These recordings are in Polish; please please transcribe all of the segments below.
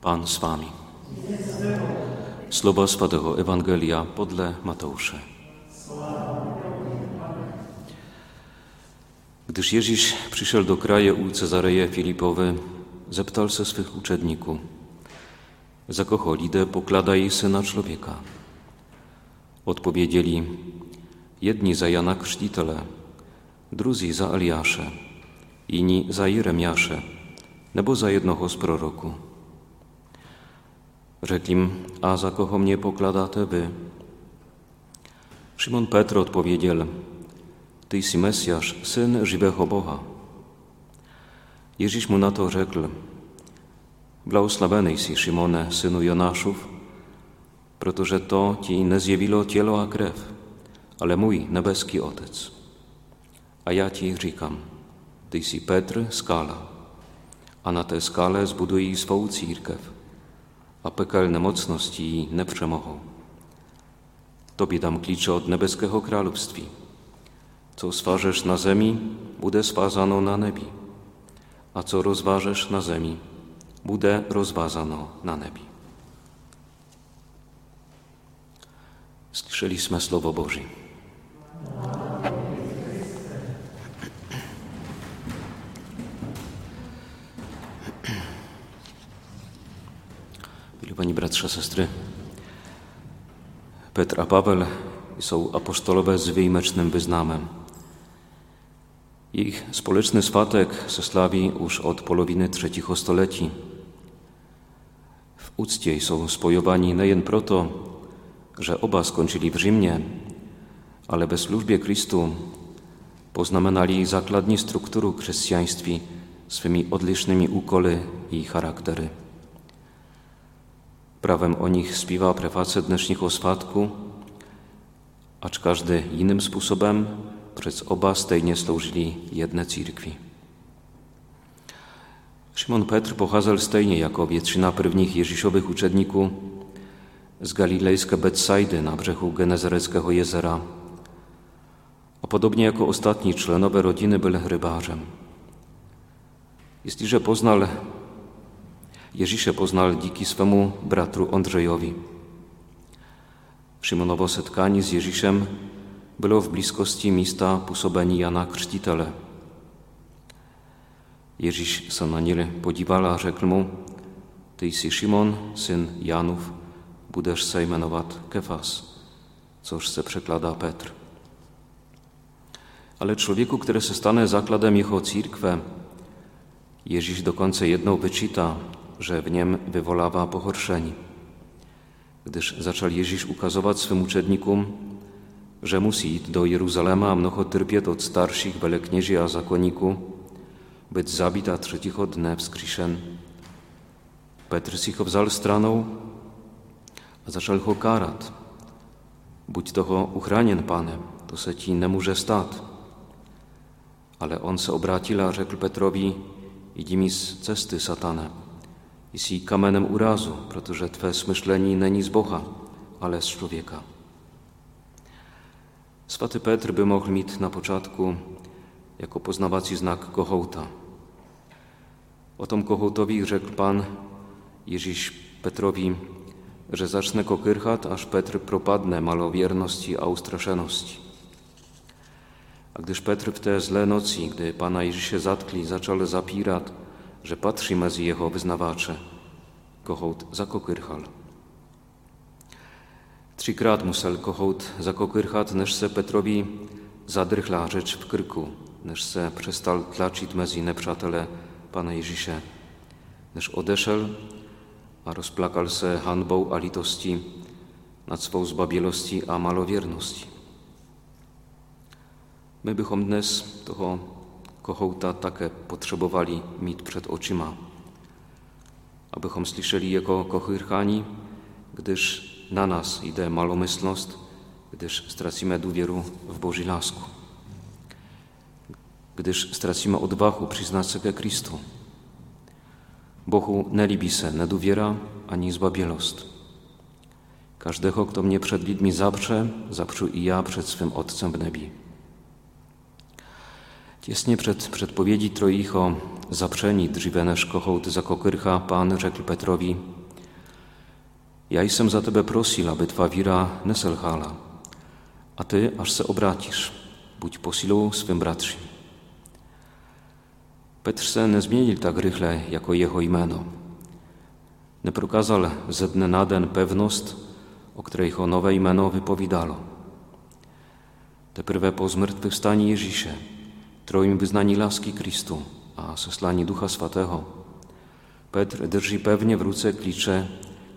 Pan z wami. Słowa Świętego Ewangelia podle Mateusza. Gdyż Jeziś przyszedł do kraju u Cezareje Filipowy, zeptal se swych uczedników. Za kogo lidę poklada jej syna człowieka? Odpowiedzieli, jedni za Jana Chrzcitele, drudzy za Eliasze, inni za Jeremiasze, nebo za jednoho z proroku. Rzekł im, a za kogo mnie pokladacie wy? Szymon Petr odpowiedział, Ty jsi Mesjasz, syn żywego Boha. Ježíš mu na to řekl, Blahoslavený jsi, Šimone, synu Jonášův, protože to ti nezjevilo tělo a krev, ale můj nebeský Otec. A já ti říkám, ty jsi Petr, skala, a na té skale zbudují svou církev a pekelné mocnosti ji nepřemohou. Tobie dam klicze od nebeského království. Co swarzesz na zemi, bude swazano na nebi, a co rozważesz na zemi, bude rozwazano na nebi. Słyszeliśmy Słowo Boże. Pani bratrze, sestry, Petr a Paweł są apostolowe z wyjmecznym wyznamem. Ich społeczny swatek se już od połowiny trzeciego stuleci. W uctie są spojowani nie jen proto, że oba skończyli w Rzymie, ale we służbie Chrystu poznamenali zakladni strukturu chrześcijaństwi swymi odlicznymi ukoly i charaktery. Prawem o nich śpiewa preface dnešního swatku, acz każdy innym sposobem przez oba stejnie służyli jedne církwi. Szymon Petr pocházal stejnie jako většina prvních Ježíšových uczedników z galilejské Betsaidy na brzegu Genezareckiego jezera, a podobnie jako ostatni członowie rodziny był rybarzem. Jeśliże poznał Ježíše poznal díky svému bratru Ondřejovi. Szymonowo setkanie z Ježíšem było w bliskości miejsca působení Jana Krzcitele. Ježíš se na ně podíval a řekl mu, ty jsi Szymon, syn Janów, budeš se jmenovat Kefas, což se překládá Petr. Ale człowieku, który se stane zakladem jeho církve, Ježíš dokonce jednou wyczyta, że w niem wywolawa pohorszeni. Gdyż zaczął Jezus ukazować swym uczednikom, że musi iść do Jeruzalema, a mnoho trpiet od starszych veleknieży a zakoniku, być zabita trzeciego dnia wskrzyszen. Petr si ho straną, a zaczął ho karat. Budź toho uchranien, pane, to se ci nie może stać. Ale on se obratil a rzekł Petrowi, idź mi z cesty, satana. Jsi kamenem urazu, protože tvé smyšlení není z Boha, ale z człowieka. Swaty Petr by mógł mieć na początku jako poznawacy znak kohołta. O tom kohołtowi rzekł Pan Ježíš Petrowi, że zacznę kokyrchat, aż Petr propadnę malowierności a ustraszeności. A gdyż Petr w te zle nocy, gdy Pana Ježíše zatkli, zaczął zapirat, że patrzy mezi jeho wyznawacze, kohout zakokyrchal. Třikrát musel kohout zakokyrchat, než se Petrowi zadrychla rzecz w krku, než se przestal tlaczyć mezi nepřátele Pana Ježíše, než odeszedł, a rozplakal se hanbą a litości nad swą zbabielości a malowierności. My bychom dnes toho kohołta také potrzebowali mieć przed oczyma, abychom słyszeli jego kochyrchani, gdyż na nas idę malomyslność, gdyż stracimy dowieru w Boży lasku, gdyż stracimy odwahu przyznać się ke Kristu. Bohu lubi se neduwiera ani zbabielost. Każdego, kto mnie przed ludźmi zaprze, zaprzu i ja przed swym Otcem w nebi. Před předpovědí trojicho zapření dříve než kohout za kokyrcha pán řekl Petrovi, Ja jsem za tebe prosil, aby tvá víra neselhala, a ty, až se obrátíš, buď posilou swym bratřím. Petr se nezměnil tak rychle jako jeho jméno. Neprokázal ze dne na den pewność, o której ho nowe jméno wypowiadalo. Teprve po zmrtwychwstaniu Ježíše, trojím wyznani laski Kristu a seslani Ducha Svatého, Petr drży pewnie w ruce klicze,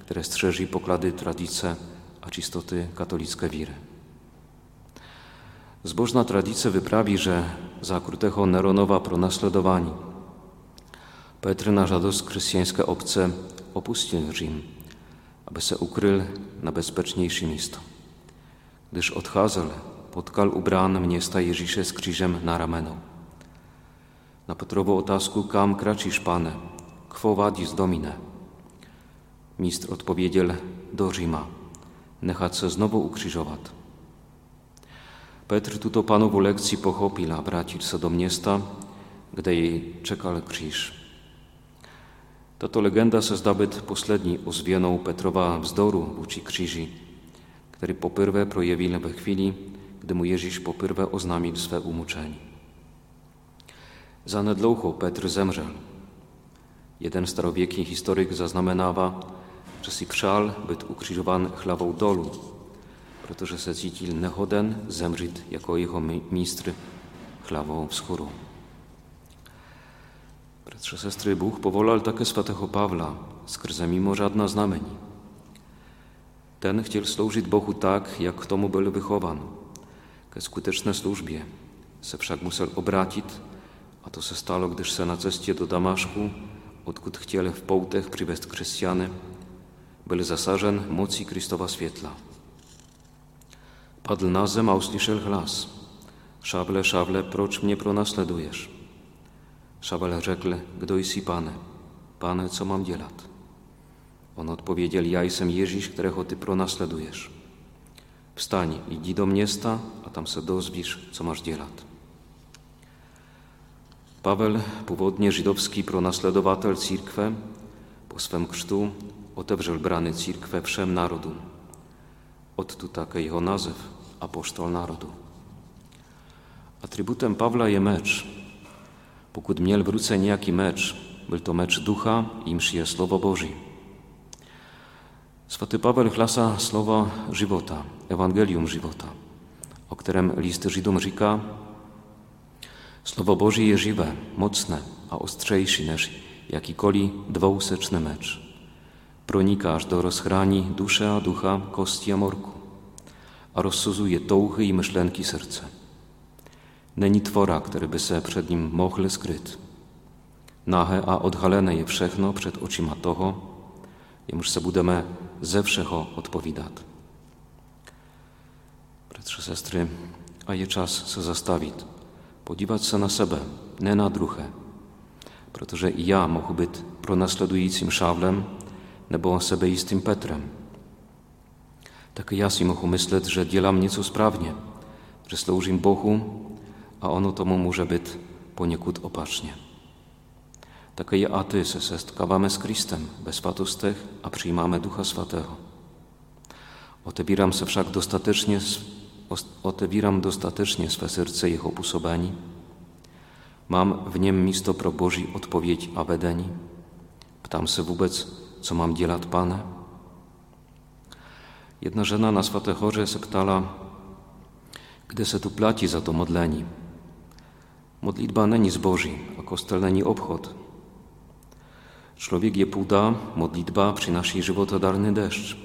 które strzeży poklady tradyce a czystoty katolickie wiry. Zbożna tradycja wyprawi, że za krutego Neronowa pronasledowani Petr na żadost chrześcijańskie obce opuścił Rzym, aby se ukrył na bezpieczniejsze miejsce. Gdyż odcházel, potkal ubran města Ježíše z krzyżem na rameną. Na Petrową otázku, kam kracisz, pane, quo vadis domine? Mistrz odpowiedział, do Rzyma, nechać se znowu ukrzyżować. Petr tuto panovu lekci pochopil a vrátil se do města, kde jej czekal krzyż. Tato legenda se zdá být poslední ozvěnou Petrova vzdoru vůči kříži, který poprvé projevil ve chwili, gdy mu Ježíš poprvé oznámil své umuczenie. Zanedlouho Petr zemřel. Jeden starowieki historyk zaznamenawa, że si przal być ukrzyżowany chlawą dolu, protože se cítil nehoden zemřít jako jeho mistr chlavou wschóru. Bratře, sestry, Bůh povolal také svatého Pawla skrze mimo żadna znamení. Ten chciał służyć Bohu tak, jak k tomu był wychowany, ke skutecznej służbie. Se wszak musiał obracić, a to se stalo, gdyż se na cestie do Damaszku, odkud chcieli w połtech przywieźć chrześcijany, był zasażen mocy Chrystowa świetla. Padł na zem, a usłyszał głos. Szable, szable, procz mnie pronasledujesz? Szabel rzekł, gdo jsi pane? Pane, co mam dělat? On odpowiedział, ja jestem Ježíš, którego ty pronasledujesz. Wstań, idź do miasta, a tam se dozwisz, co masz dělat. Paweł, původně żydowski pronasledowatel církve, po swym krztu otewrzał brany církve wszem narodom. Odtu také jeho název apoštol národu. Atrybutem Pawła je mecz. Pokud měl v ruce nějaký meč, byl to mecz ducha, imż je Słowo Boże. Swaty Paweł chlasa słowa żywota, Ewangelium żywota, o którym list Żydom říká, Słowo Boże je żywe, mocne, a ostrzejszy niż jakikoli dwóseczny mecz. Pronika aż do rozchrani duszę a ducha, kości a morku, a rozsuzuje touchy i myślenki serca. Není tvora, który by se przed nim mohl skryt. Nahe a odhalene je všechno przed oczyma toho, jemuż se budeme ze wszecho odpowiadać. Bratrzy, sestry, a je czas se zastawić, podziwać se na sebe, nie na druhé, protože i ja mohu być pronásledujícím Szawlem nebo sebeistým Petrem. Tak ja si mohu myśleć, że dzielam nieco sprawnie, że służę Bohu, a ono tomu może być poniekąd opacznie. Ja a ty se sestkawamy z Kristem, bez fatustech, a przyjmamy Ducha Swatego. Otewieram se wszak dostatecznie, otewieram dostatecznie swe serce ich opusobeni. Mam w niem misto pro Boży odpowiedź a vedení. Ptam se wobec, co mam dzielat Pane. Jedna żena na Swatechorze se ptala, gdy se tu placi za to modleni. Modlitba není zboží a kostel není obchod. Człowiek je půda, modlitba przynosi żywotodarny deszcz.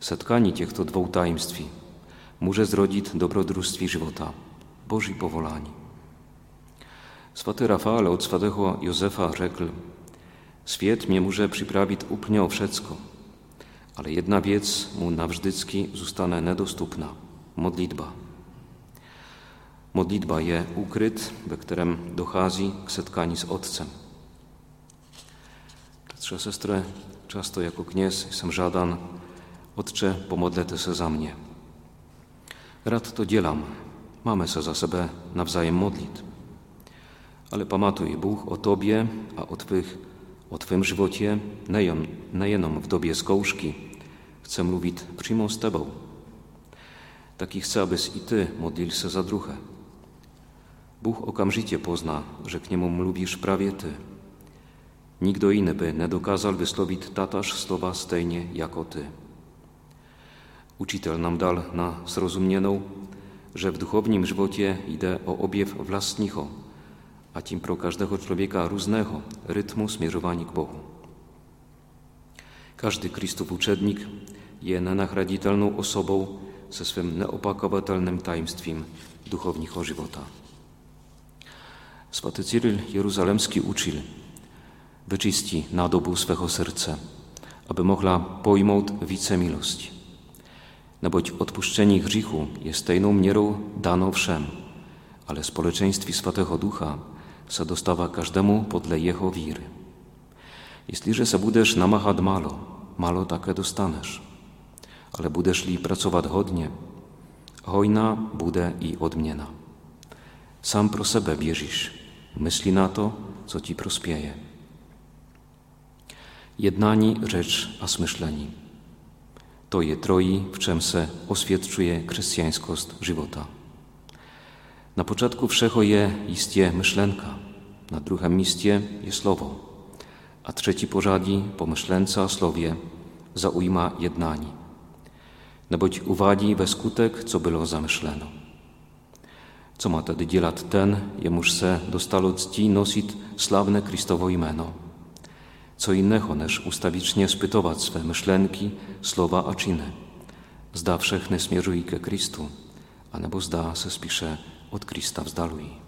Setkanie těchto dwóch tajemství może zrodzić dobrodružství żywota, Boży powolani. Swaty Rafale od swatego Józefa rzekł, Świat mnie może przyprawić upnie o wszystko, ale jedna wiec mu nawżdycki zostanie nedostupna – modlitba. Modlitba je ukryt, we którym dochází k setkání z Otcem. Trzeba sestry, często jako kniez jestem żadan, Otcze, pomodlete se za mnie. Rad to dzielam, mamy se za sebe nawzajem modlit. Ale pamatuj, Bóg o Tobie, a o Twych, o Twym żywocie, nejen w dobie skouszki, chcę mówić přímo z Tebą. Taki chcę, abys i Ty modlil se za druhé. Bůh okamžitě pozná, że k niemu lubisz prawie Ty. Nikdo by nedokázal vyslovit tataž slova stejně jako Ty. Učitel nam dal na zrozuměnou, że w duchownym żywocie idę o objaw własnego, a tym pro każdego człowieka różnego rytmu zmierzowani k Bogu. Każdy Chrystów uczednik je nenahraditelną osobą ze swym neopakowatelnym tajemstwem duchownego żywota. Swaty Cyryl Jeruzalemski uczył, wyczyści nadobu swego serca, aby mogła pojmout wice miłości. Neboť odpuszczenie grzechu jest tajną mierą daną wszem, ale społeczeństwie Swatego Ducha se dostawa każdemu podle jeho wiry. Jeśliże se budesz namachać malo, malo takie dostanesz. Ale budesz li pracować hodnie, hojna bude i odmiena. Sam pro sebe biežisz, myśli na to, co ci prospieje. Jednani rzecz a smyśleni. To je troi, w czym se oswiadczuje chrześcijańskość żywota. Na początku wszecho je istie myszlenka, na drugim miejscu je słowo, a trzeci pořadí pomyślenca słowie zaujma jednani. Neboť uvádí ve skutek, co bylo zamyšleno. Co ma tedy dělat ten, jemuž se dostalo cti nosit sławne Kristowo jméno? Co innego než ustawicznie spytować swe myślenki, słowa a czyny. Zda wszechny smierzuje ke Kristu, a nebo zda se spisze od Krista vzdalují.